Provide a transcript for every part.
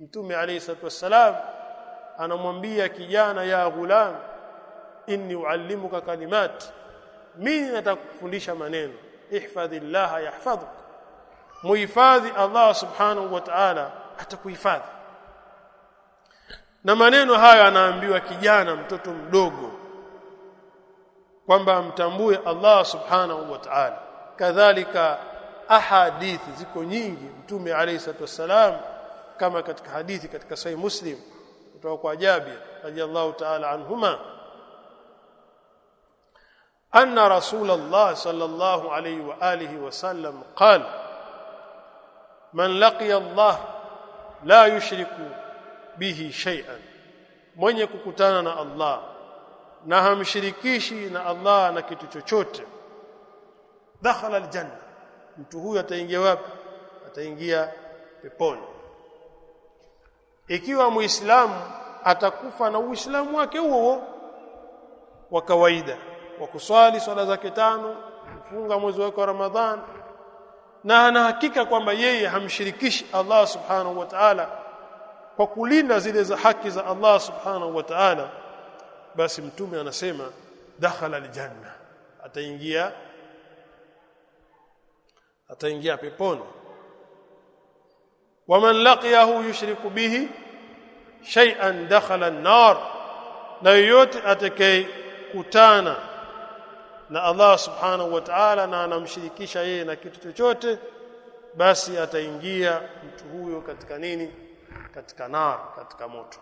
mtume alayhi salatu wassalam anamwambia kijana ya ghulam inni uallimuka kalimat mimi natakufundisha maneno. Ihfadhillah yahfadhuk. Muhifadhi Allah subhanahu wa ta'ala atakuhifadhi. Na maneno hayo anaambiwa kijana mtoto mdogo kwamba amtambue Allah subhanahu wa ta'ala. Kadhalika ahadithi ziko nyingi mtume alayhi salatu wassalam kama katika hadithi katika sahih Muslim kutoka kwa Jabir radhiallahu ta'ala anhuma anna rasulullah sallallahu alayhi wa alihi wa sallam qala man laqiya Allah la yushriku bihi shay'an. Mwenye kukutana na Allah na hamshirikishi na Allah na kitu chochote dakhala aljanna. Mtu huyo ataingia wapi? Ataingia peponi ikiwa muislamu atakufa na uislamu wake huo wa kawaida wa kuswali swala zake tano kufunga mwezi wake wa Ramadhan na ana hakika kwamba yeye hamshirikishi Allah subhanahu wa ta'ala kwa kulinda zile za haki za Allah subhanahu wa ta'ala basi mtume anasema dakhala aljanna. Ataingia ataingia peponi waman laqiyahu yushriku bihi shay'an dakhala an-nar na yoyote atakayekutana na Allah subhanahu wa ta'ala na anamshirikisha yeye na kitu chochote basi ataingia mtu huyo katika nini? Katika nar katika moto.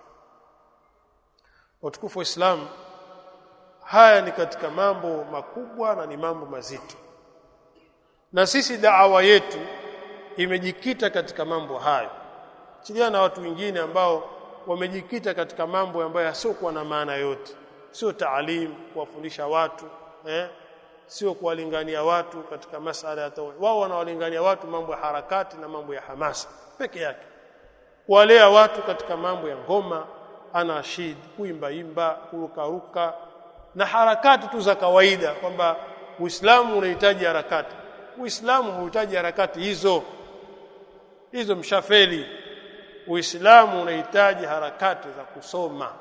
Watukufu wa Islam haya ni katika mambo makubwa na ni mambo mazito. Na sisi daawa yetu imejikita katika mambo hayo. Chilia na watu wengine ambao wamejikita katika mambo ambayo yasiokuwa na maana yote. Sio taalim kuwafundisha watu eh? Sio kuwalingania watu katika masala ya tauhid. Wao wanawalingania watu mambo ya harakati na mambo ya hamasa peke yake. Kuwalea watu katika mambo ya ngoma anashid kuimba imba kurukaruka na harakati tu za kawaida kwamba Uislamu unahitaji harakati. Uislamu unahitaji harakati hizo hizo mshafeli Uislamu unahitaji harakati za kusoma.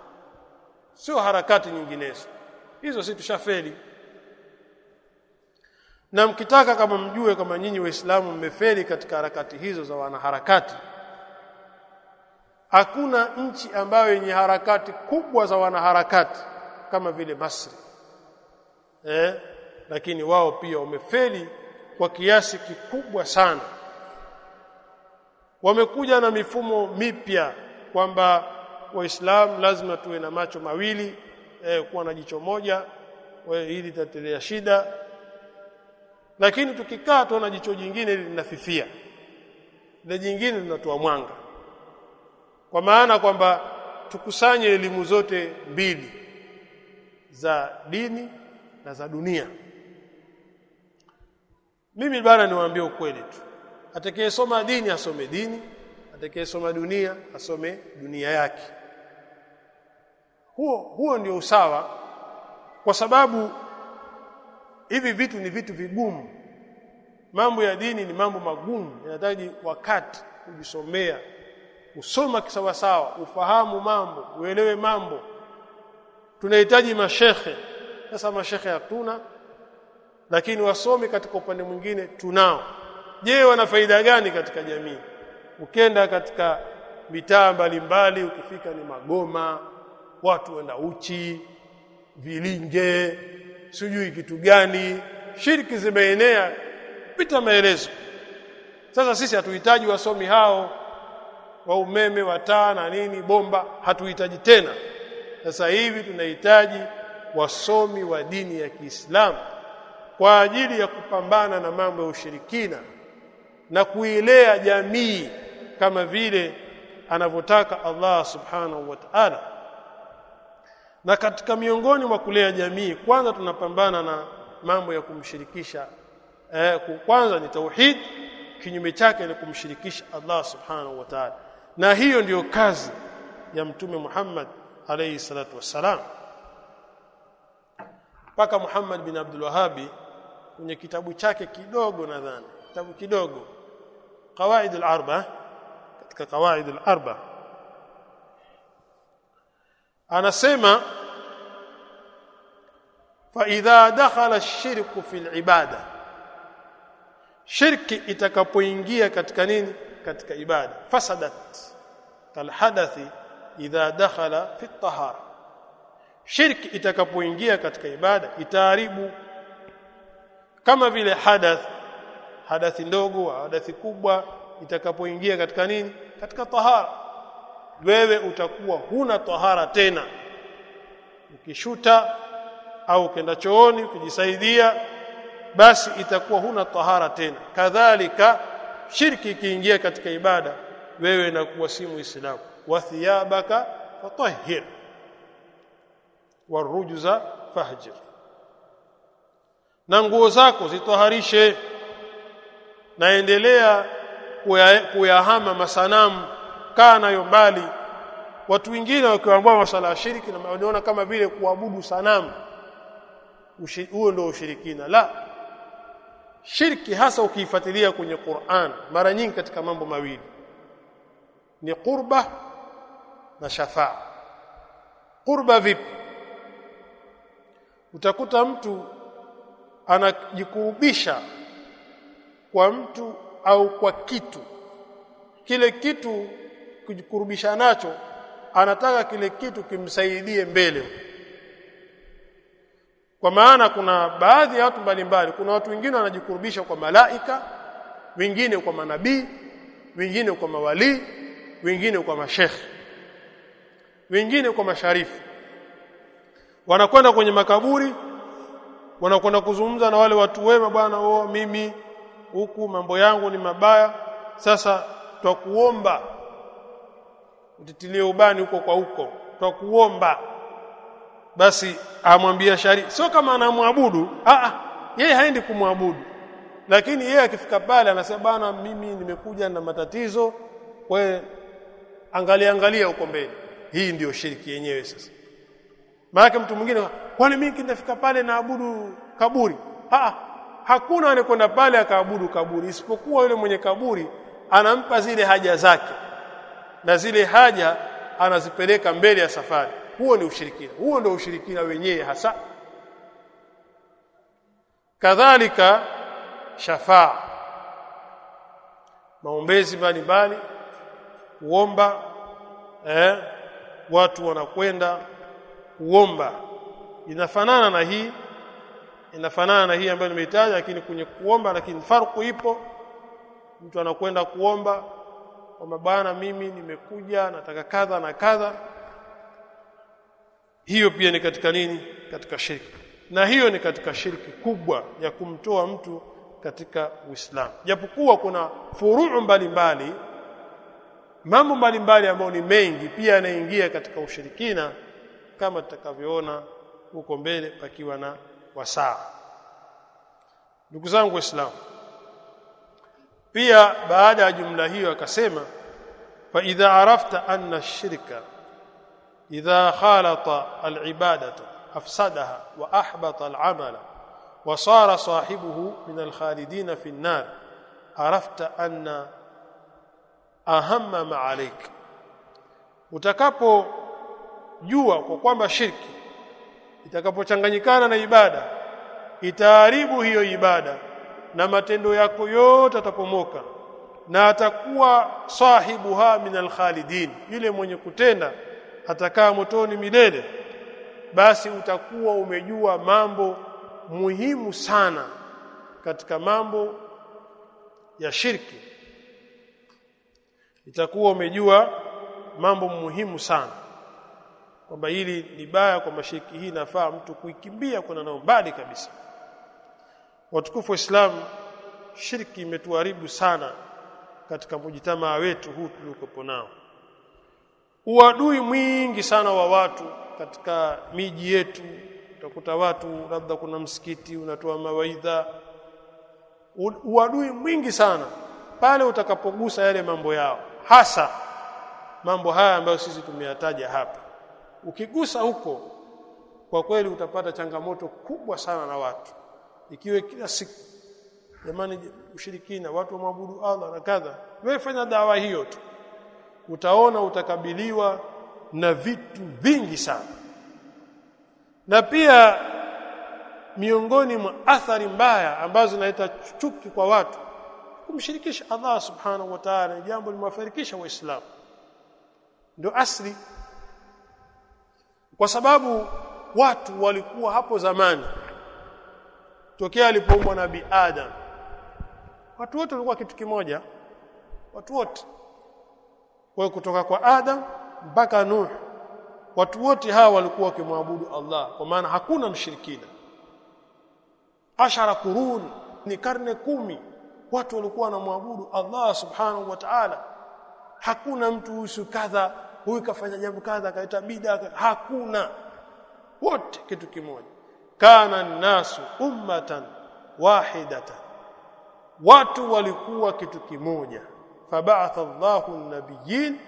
Sio harakati nyinginezo. Hizo si tushafeli. Na mkitaka kama mjue kama nyinyi waislamu mmefeli katika harakati hizo za wanaharakati hakuna nchi ambayo yenye harakati kubwa za wanaharakati kama vile Masri. Eh lakini wao pia wamefeli kwa kiasi kikubwa sana wamekuja na mifumo mipya kwamba waislamu lazima tuwe na macho mawili eh, kuwa na jicho moja ili tatelea shida. Lakini tukikaa tuona jicho jingine linafifia na jingine linatoa mwanga. Kwa maana kwamba tukusanye elimu zote mbili za dini na za dunia. Mimi bana niwaambie ukweli tu atakayesoma dini asome dini atakayesoma dunia asome dunia yake. Huo huo ndio usawa kwa sababu hivi vitu ni vitu vigumu. Mambo ya dini ni mambo magumu yanahitaji wakati kujisomea usoma kisawasawa ufahamu mambo uelewe mambo. Tunahitaji mashekhe sasa mashekhe hatuna lakini wasomi katika upande mwingine tunao je wana faida gani katika jamii? Ukenda katika mitaa mbalimbali ukifika ni magoma watu wenda uchi vilinge sijui kitu gani shirki zimeenea pita maelezo. Sasa sisi hatuhitaji wasomi hao wa umeme wa taa na nini bomba hatuhitaji tena. Sasa hivi tunahitaji wasomi wa dini ya Kiislamu kwa ajili ya kupambana na mambo ya ushirikina na kuilea jamii kama vile anavyotaka Allah subhanahu wa ta'ala. Na katika miongoni mwa kulea jamii kwanza tunapambana na mambo ya kumshirikisha eh, kwanza ni tauhid kinyume chake ni kumshirikisha Allah subhanahu wa ta'ala. Na hiyo ndiyo kazi ya mtume Muhammad alayhi salatu wassalam. Paka Muhammad bin Abdul Wahhabi kwenye kitabu chake kidogo nadhani kitabu kidogo القواعد الأربعة. كقواعد الأربعة. أنا سيما فإذا دخل الشرك في العبادة. شرك إتكبوينجية كتكنين كتك إبادة فسدت كالحدث إذا دخل في الطهارة. شرك إتكبوينجية كتك إبادة إتاريب كما في الحدث hadathi ndogo hadathi kubwa itakapoingia katika nini? Katika tahara. Wewe utakuwa huna tahara tena. Ukishuta au ukenda chooni ukijisaidia basi itakuwa huna tahara tena. Kadhalika shirki ikiingia katika ibada wewe inakuwa si muislamu. Wa thiyabaka fatahhir. Warujza fahjir. Na nguo zako zitoharishe naendelea kuyahama masanamu kaa nayo mbali. Watu wengine wakiwaambia masala ya shirki na wanaona kama vile kuabudu sanamu huo ndio ushirikina. La shirki hasa ukiifuatilia kwenye Qur'an mara nyingi katika mambo mawili ni qurba na shafaa. Qurba vipi? Utakuta mtu anajikurubisha kwa mtu au kwa kitu. Kile kitu kujikurubisha nacho anataka kile kitu kimsaidie mbele. Kwa maana kuna baadhi ya watu mbalimbali kuna watu wengine wanajikurubisha kwa malaika wengine kwa manabii wengine kwa mawali wengine kwa mashekhi wengine kwa masharifu. Wanakwenda kwenye makaburi wanakwenda kuzungumza na wale watu wema bwana oh mimi huku mambo yangu ni mabaya sasa twakuomba. Utitilie ubani huko kwa huko twakuomba. Basi amwambia shari sio kama anamwabudu. A yeye haendi kumwabudu. Lakini yeye akifika pale anasema bana mimi nimekuja na matatizo kwa angalia angalia huko mbele. Hii ndiyo shiriki yenyewe sasa. Maana mtu mwingine kwani mimi kinafika pale naabudu kaburi? A hakuna anayekwenda pale akaabudu kaburi isipokuwa yule mwenye kaburi anampa zile haja zake na zile haja anazipeleka mbele ya safari. Huo ni ushirikina huo ndio ushirikina wenyewe hasa. Kadhalika shafaa maombezi mbalimbali kuomba eh, watu wanakwenda kuomba. Inafanana na hii inafanana na hii ambayo nimeitaja lakini kwenye kuomba lakini farku ipo. Mtu anakwenda kuomba kwamba bwana mimi nimekuja nataka kadha na kadha. Hiyo pia ni katika nini? Katika shirki. Na hiyo ni katika shirki kubwa ya kumtoa mtu katika Uislamu. Japokuwa kuna furuu mbalimbali mambo mbalimbali ambayo ni mengi pia yanaingia katika ushirikina kama tutakavyoona huko mbele pakiwa na wasaa ndugu zangu waislamu pia baada ya jumla hiyo akasema fa idha arafta anna ash-shirka idha khalata al-ibadatu afsadaha wa ahbata al-amala wa sara sahibuhu min al-khalidin fi an-nar arafta anna ahamma ma alayk utakapojua kwa kwamba shirki itakapochanganyikana na ibada itaharibu hiyo ibada na matendo yako yote atapomoka na atakuwa sahibuha min alkhalidin yule mwenye kutenda atakaa motoni milele basi utakuwa umejua mambo muhimu sana katika mambo ya shirki. Itakuwa umejua mambo muhimu sana kwamba hili ni baya kwamba shirki hii nafaa mtu kuikimbia kuna nao mbali kabisa. Watukufu wa Islam shirki imetuharibu sana katika mujitamaa wetu huu tuliokuwa nao. Uadui mwingi sana wa watu katika miji yetu. Utakuta watu labda kuna msikiti unatoa mawaidha. Uadui mwingi sana pale utakapogusa yale mambo yao hasa mambo haya ambayo sisi tumeyataja hapa ukigusa huko kwa kweli utapata changamoto kubwa sana na watu. Ikiwe kila siku jamani ushirikina watu wa mabudu Allah na kadha wewe fanya dawa hiyo tu. Utaona utakabiliwa na vitu vingi sana. Na pia miongoni mwa athari mbaya ambazo zinaleta chuki kwa watu kumshirikisha Allah subhanahu wa ta'ala jambo limewafarikisha waislamu. Ndio asli kwa sababu watu walikuwa hapo zamani tokea alipoumbwa nabii Adam watu wote walikuwa kitu kimoja watu wote. Kwa kutoka kwa Adam mpaka Nuh watu wote hawa walikuwa wakimwabudu Allah kwa maana hakuna mshirikina. Ashara kurun ni karne kumi watu walikuwa wanamwabudu Allah subhanahu wa ta'ala. Hakuna mtu usu kadha huyu kafanya jambo kadha akaleta bid'a hakuna. Wote kitu kimoja. Kana nasu ummatan wahidatan. Watu walikuwa kitu kimoja. Fab'atha Allahu an-nabiyyin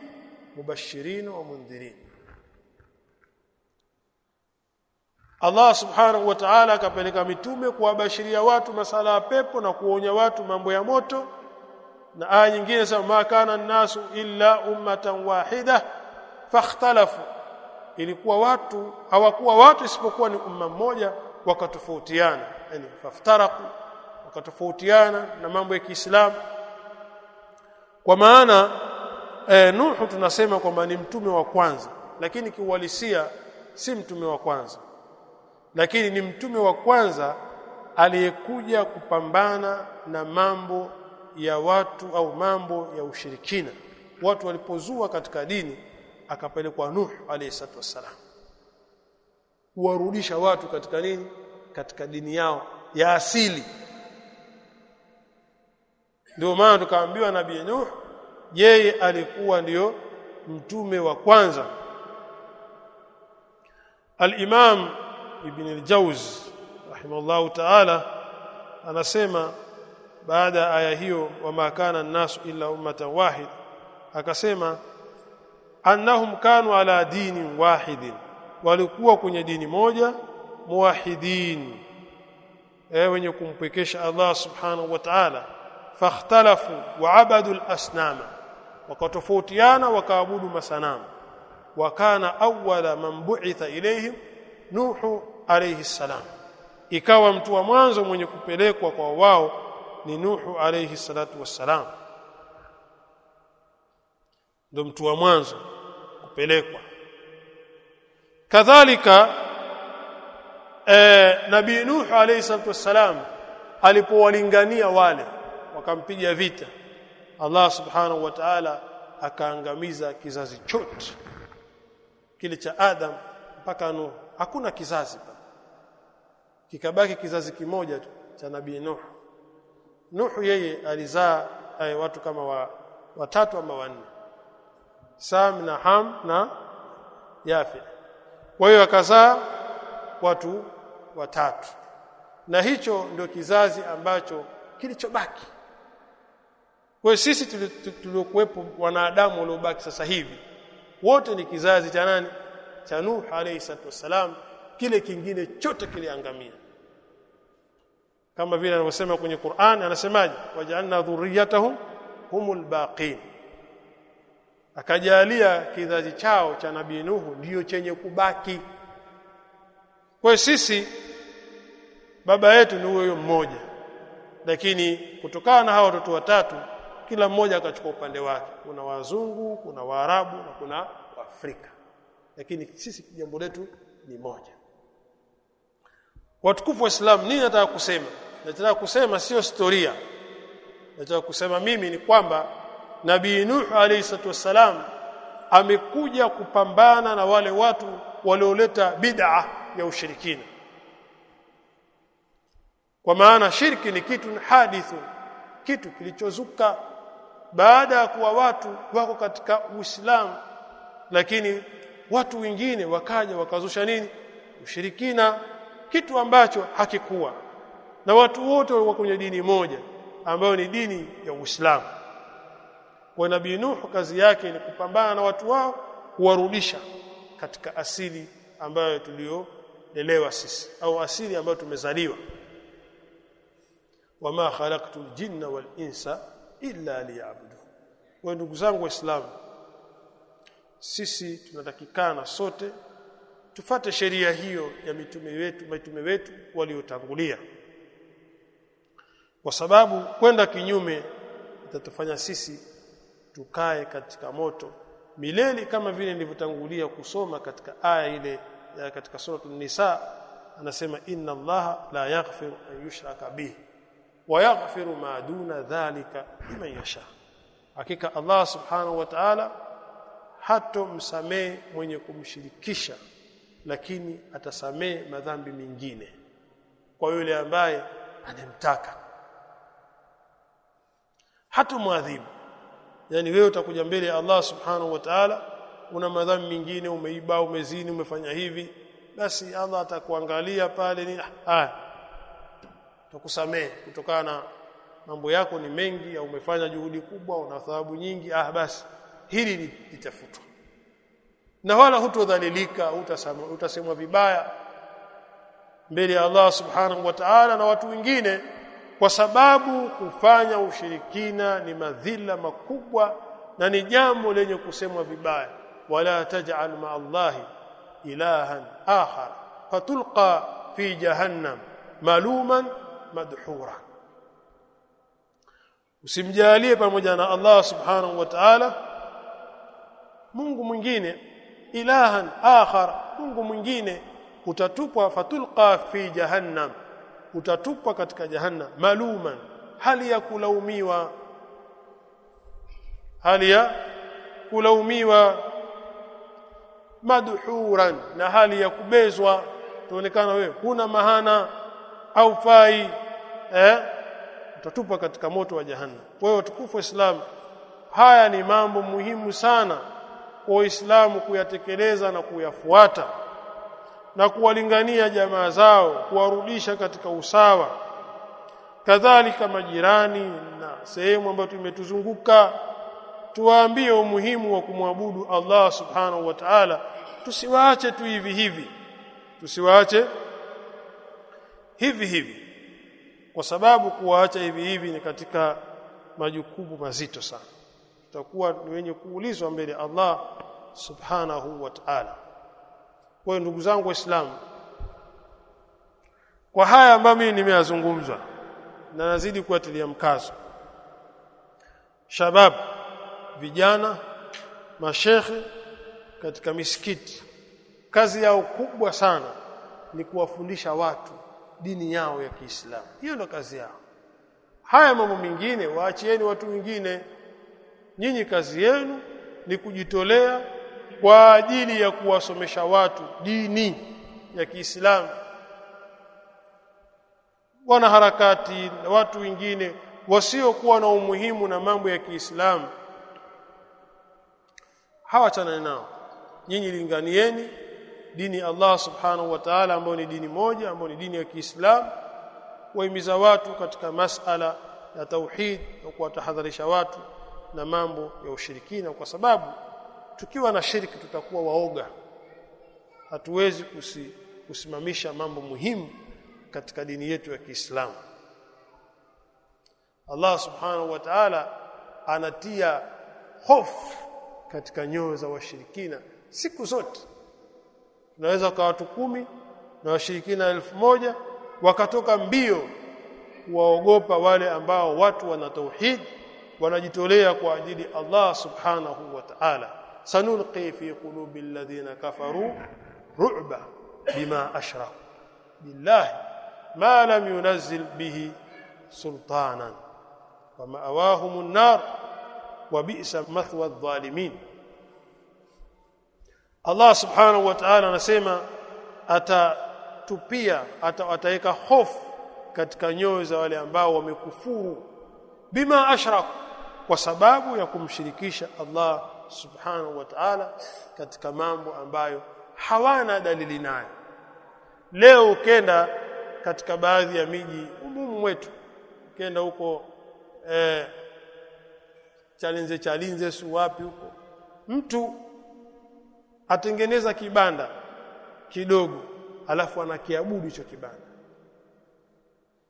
mubashirin wa mundhirin Allah subhanahu wa ta'ala akapeleka mitume kuwabashiria watu masala ya pepo na kuonya watu mambo ya moto. Na aya nyingine sema ma kana nasu illa ummatan wahida fakhtalafu ilikuwa watu hawakuwa watu isipokuwa ni umma mmoja wakatofautiana. Yani faftaraku wakatofautiana na mambo ya Kiislamu. Kwa maana e, Nuhu tunasema kwamba ni mtume wa kwanza lakini kiuhalisia si mtume wa kwanza. Lakini ni mtume wa kwanza aliyekuja kupambana na mambo ya watu au mambo ya ushirikina. Watu walipozua katika dini akapelekwa Nuh alayhi salatu wassalam. Kuwarudisha watu katika nini? Katika dini yao ya asili. Ndio maana tukaambiwa nabii Nuh yeye alikuwa ndiyo mtume wa kwanza. al-Imam Ibn al-Jawz rahimahullahu ta'ala anasema baada ya aya hiyo wa kana an-nasu illa ummatan wahid akasema annahum kanu ala dini wahidin walikuwa kwenye dini moja muwahidin eh wenye kumpekesha Allah subhanahu wa ta'ala. Fakhtalafu wa abadu al-asnama wakatofautiana wakaabudu masanamu. Wakana awwala man bu'itha ilayhim nuhu alayhi salam. Ikawa mtu wa mwanzo mwenye kupelekwa kwa wao ni nuhu alayhi salatu wassalam. Ndo mtu wa mwanzo kupelekwa kadhalika eh, nabii nuhu alayhi salatu wassalam alipowalingania wale wakampiga vita Allah subhanahu wa ta'ala akaangamiza kizazi chote. Kile cha Adam mpaka Nuh hakuna kizazi kikabaki kizazi kimoja tu cha nabii Nuh Nuh yeye alizaa watu kama wa, watatu ama wanne Sam na Ham na Yafi. kwa hiyo akazaa watu watatu. Na hicho ndio kizazi ambacho kilichobaki. Kwa hiyo sisi tuliokuwepo wanadamu waliobaki sasa hivi wote ni kizazi cha nani? Cha Nuh alayhi salatu wasalam kile kingine chote kiliangamia. Kama vile anavyosema kwenye Qur'an anasemaje? Waja'alna dhurriyatahum humul baqin akajalia kizazi chao cha nabii Nuhu ndiyo chenye kubaki. Kwa sisi baba yetu ni huyo mmoja. Lakini kutokana na hao watoto watatu kila mmoja akachukua upande wake. Kuna wazungu kuna waarabu na kuna waafrika. Lakini sisi jambo letu ni moja. Watukufu wa Islam nini nataka kusema? Nataka kusema sio historia. Nataka kusema mimi ni kwamba nabii Nuh alayhi salatu wassalam amekuja kupambana na wale watu walioleta bid'a ya ushirikina. Kwa maana shirki ni kitu hadithu kitu kilichozuka baada ya kuwa watu wako katika Uislamu. Lakini watu wengine wakaja wakazusha nini? Ushirikina kitu ambacho hakikuwa. Na watu wote walikuwa kwenye dini moja ambayo ni dini ya Uislamu kwa nabii Nuh kazi yake ni kupambana na watu wao kuwarudisha katika asili ambayo tuliolelewa sisi au asili ambayo tumezaliwa. Wama khalaqtu jinna wal insa illa liya'budu. Wa ndugu zangu waislamu sisi tunatakikana sote tufate sheria hiyo ya mitume wetu mitume wetu waliotangulia. Kwa sababu kwenda kinyume itatufanya sisi tukae katika moto. Milele kama vile nilivyotangulia kusoma katika aya ile katika suratul nisa anasema inna allaha la yaghfiru an yushraka bihi wa yaghfiru ma duna dhalika liman yasha. Hakika Allah subhanahu wa ta'ala hatomsamehe mwenye kumshirikisha lakini atasamehe madhambi mengine kwa yule ambaye anemtaka hatomwadhibu yani wewe utakuja mbele ya Allah subhanahu wa ta'ala una madhambi mengine umeiba umezini umefanya hivi basi Allah atakuangalia pale ni haya tukusamehe kutokana na mambo yako ni mengi au umefanya juhudi kubwa una thawabu nyingi ah basi hili litafutwa. Na wala hutodhalilika utasemwa vibaya mbele ya Allah subhanahu wa ta'ala na watu wengine kwa sababu kufanya ushirikina ni madhila makubwa na ni jambo lenye kusemwa vibaya. Wala taj'al ma Allahi ilahan akhar fatulqa fi jahannam maluman madhura. Usimjalie pamoja na Allah subhanahu wa ta'ala Mungu mwingine ilahan akhar Mungu mwingine utatupwa fatulqa fi jahannam utatupwa katika jahannam maluman hali ya kulaumiwa. Hali ya kulaumiwa madhuran na hali ya kubezwa. Tuonekana wewe huna mahana au fai eh? Utatupwa katika moto wa jahannam. Kwa hiyo tukufu Islam haya ni mambo muhimu sana kwa Waislamu kuyatekeleza na kuyafuata na kuwalingania jamaa zao kuwarudisha katika usawa. Kadhalika majirani na sehemu ambayo tumetuzunguka tuwaambie umuhimu wa kumwabudu Allah subhanahu wa ta'ala. Tusiwaache tu hivi hivi. Tusiwaache hivi hivi. Kwa sababu kuwaacha hivi hivi ni katika majukumu mazito sana. Tutakuwa ni wenye kuulizwa mbele Allah subhanahu wa ta'ala kwa ndugu zangu waislamu kwa haya ambayo mimi nimeyazungumza na nazidi kuatilia mkazo. Shabab vijana mashekhe katika misikiti kazi yao kubwa sana ni kuwafundisha watu dini yao ya Kiislamu. Hiyo ndo kazi yao. Haya mambo mengine waachieni watu wengine. Nyinyi kazi yenu ni kujitolea kwa ajili ya kuwasomesha watu dini ya Kiislamu. Wanaharakati na watu wengine wasiokuwa na umuhimu na mambo ya Kiislamu hawachana nao. Nyinyi linganieni dini Allah subhanahu wa ta'ala ambayo ni dini moja ambayo ni dini ya Kiislamu. Waimiza watu katika masala ya tauhid na kuwatahadharisha watu na mambo ya ushirikina kwa sababu tukiwa na shiriki tutakuwa waoga. Hatuwezi kusi, kusimamisha mambo muhimu katika dini yetu ya Kiislamu. Allah subhanahu wa ta'ala anatia hofu katika nyoyo za washirikina siku zote. Tunaweza kwa watu kumi na washirikina elfu moja wakatoka mbio kuwaogopa wale ambao watu wana tauhid wanajitolea kwa ajili Allah subhanahu wa ta'ala sanulqi fi qulubi alladhina kafaru ru'ba bima ashraku. Billahi ma lam yunazzil bihi sultanan. Wa ma'awahum an-nar wa bi'sa mathwa adh-dhalimin. Allah subhanahu wa ta'ala anasema atatupia ataweka hofu katika nyoyo za wale ambao wamekufuru bima ashraku kwa sababu ya kumshirikisha Allah subhanahu wa ta'ala katika mambo ambayo hawana dalili nayo. Leo ukenda katika baadhi ya miji umumu wetu ukenda huko eh chalinze chalinze su wapi huko. Mtu atengeneza kibanda kidogo alafu anakiabudu hicho kibanda.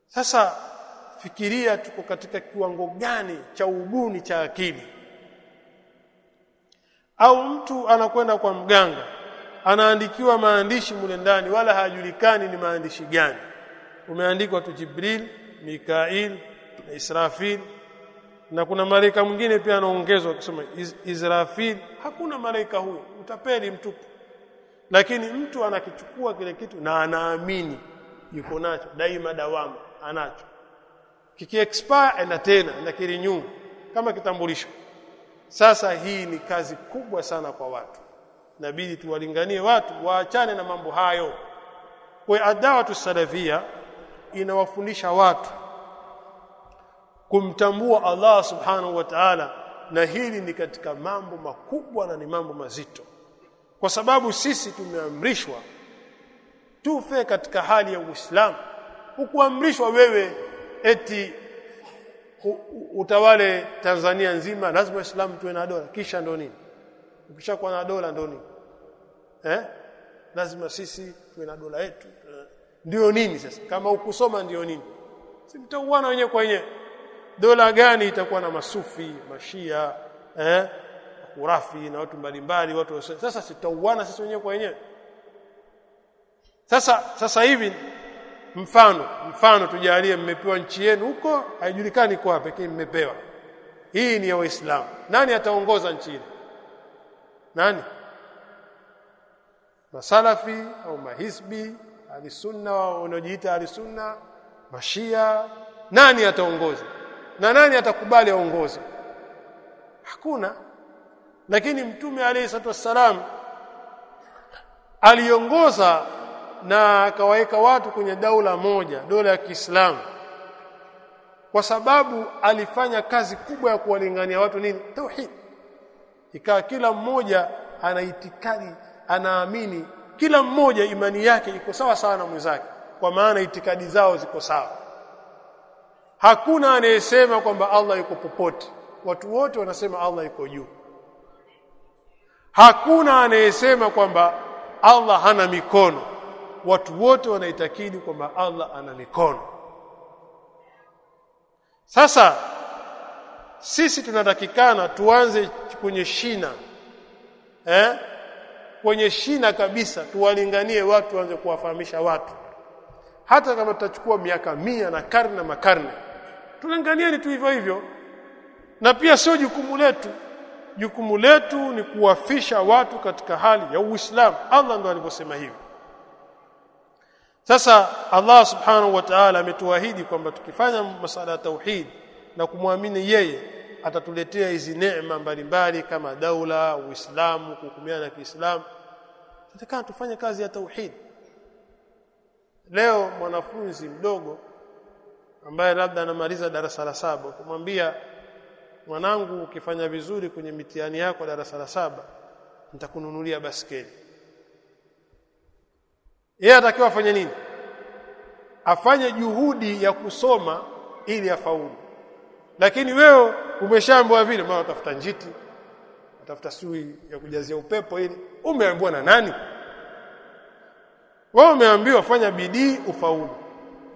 Sasa fikiria tuko katika kiwango gani cha ubuni cha akili au mtu anakwenda kwa mganga anaandikiwa maandishi mule ndani wala hajulikani ni maandishi gani. Umeandikwa tu Jibril Mikail na Israfil. Na kuna malaika mwingine pia anaongezwa akisema Israfil. Hakuna malaika huyo utapeli mtupu. Lakini mtu anakichukua kile kitu na anaamini yuko nacho daima dawama anacho. Kiki expire enda tena na kirenew kama kitambulisho sasa hii ni kazi kubwa sana kwa watu. Inabidi tuwalinganie watu waachane na mambo hayo. Kwa adawatu salafia inawafundisha watu kumtambua Allah subhanahu wa ta'ala na hili ni katika mambo makubwa na ni mambo mazito. Kwa sababu sisi tumeamrishwa tufe katika hali ya Uislamu. Hukuamrishwa wewe eti utawale Tanzania nzima lazima Uislamu tuwe na dola. Kisha ndo nini? Ukishakuwa na dola ndo nini? Eh? Lazima sisi tuwe na dola yetu. Ndio nini sasa? Kama ukusoma ndio nini? Si mtauana wenyewe kwa wenyewe. Dola gani itakuwa na masufi mashia eh? Urafi na watu mbalimbali watu sasa sitauana sisi wenyewe kwa wenyewe. Sasa sasa hivi mfano mfano tujalie mmepewa nchi yenu huko haijulikani kwa pekee mmepewa. Hii ni ya waislamu. Nani ataongoza nchi ile? Nani? Masalafi au mahisbi alisunna wanaojiita alisunna mashia. Nani ataongoza? Na nani atakubali aongoze? Hakuna. Lakini mtume alayhi salatu wassalam aliongoza na akawaweka watu kwenye daula moja dola ya Kiislamu. Kwa sababu alifanya kazi kubwa ya kuwalingania watu nini? Tauhid. Ikawa kila mmoja anaitikadi anaamini kila mmoja imani yake iko sawa sawa na mwenzake kwa maana itikadi zao ziko sawa. Hakuna anayesema kwamba Allah yuko popote. Watu wote wanasema Allah yuko juu. Hakuna anayesema kwamba Allah hana mikono watu wote wanaitakidi kwamba Allah ana mikono. Sasa sisi tunatakikana tuanze kwenye shina eh? Kwenye shina kabisa tuwalinganie watu waanze kuwafahamisha watu. Hata kama tutachukua miaka mia na karne na makarne tulinganieni tu hivyo hivyo. Na pia sio jukumu letu. Jukumu letu ni kuwafisha watu katika hali ya Uislamu. Allah ndo alivyosema hivyo sasa Allah subhanahu wa ta'ala ametuahidi kwamba tukifanya masala ya tauhid na kumwamini yeye atatuletea hizi neema mbalimbali kama daula uislamu kuhukumiana na Kiislamu. Tutakana tufanye kazi ya tauhid. Leo mwanafunzi mdogo ambaye labda anamaliza darasa la saba kumwambia mwanangu ukifanya vizuri kwenye mitihani yako darasa la saba nitakununulia baskeli yeye atakiwa afanye nini? Afanye juhudi ya kusoma ili afaulu. Lakini wewe umeshaambiwa vile mara utafuta njiti utafuta sui ya kujazia upepo ili. Umeambiwa na nani? Wewe umeambiwa fanya bidii ufaulu.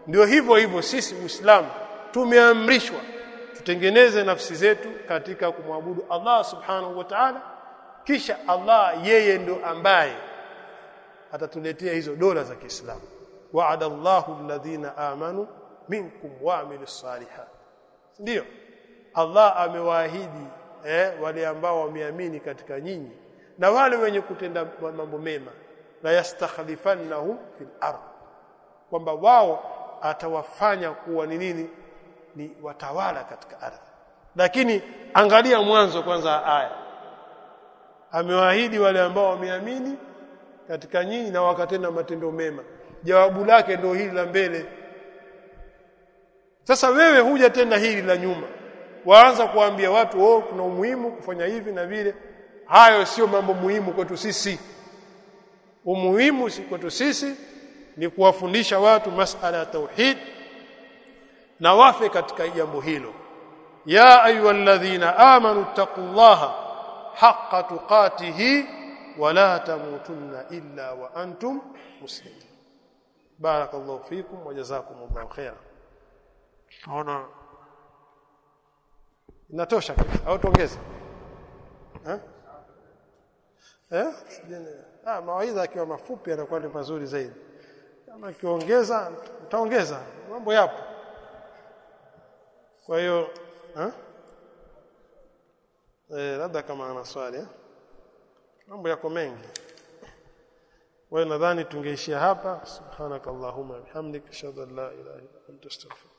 Ndio hivyo hivyo sisi Uislamu tumeamrishwa tutengeneze nafsi zetu katika kumwabudu Allah subhanahu wa ta'ala kisha Allah yeye ndo ambaye atatuletea hizo dola za Kiislamu. Wa'ada Allahu alladhina amanu minkum wa'amilus salihat. Ndio Allah amewaahidi eh, wale ambao wameamini katika nyinyi na wale wenye kutenda mambo mema la yastakhlifannahum fil ard kwamba wao atawafanya kuwa ni nini? Ni watawala katika ardhi. Lakini angalia mwanzo kwanza aya. Amewaahidi wale ambao wameamini katika nyinyi na wakatenda matendo mema. Jawabu lake ndio hili la mbele. Sasa wewe huja tena hili la nyuma. Waanza kuambia watu oh kuna umuhimu kufanya hivi na vile. Hayo sio mambo muhimu kwetu sisi. Umuhimu si kwetu sisi ni kuwafundisha watu masala ya tauhid na wafe katika jambo hilo. Ya ayyuhalladhina amanu taqullaha haqqa tuqatihi wala tamutunna illa wa antum muslimun. Barakallahu fikum wa jazakumullahu khairan. Naona inatosha au tuongeze? Eh? Eh? Ah mawaidha akiwa mafupi yanakuwa ni mazuri zaidi. Kama kiongeza utaongeza mambo yapo. Kwa hiyo eh? Eh labda kama ana swali eh? Mambo yako mengi. Wewe nadhani tungeishia hapa. Subhanakallahumma bihamdika ashhadu an la ilaha illa anta astaghfiruka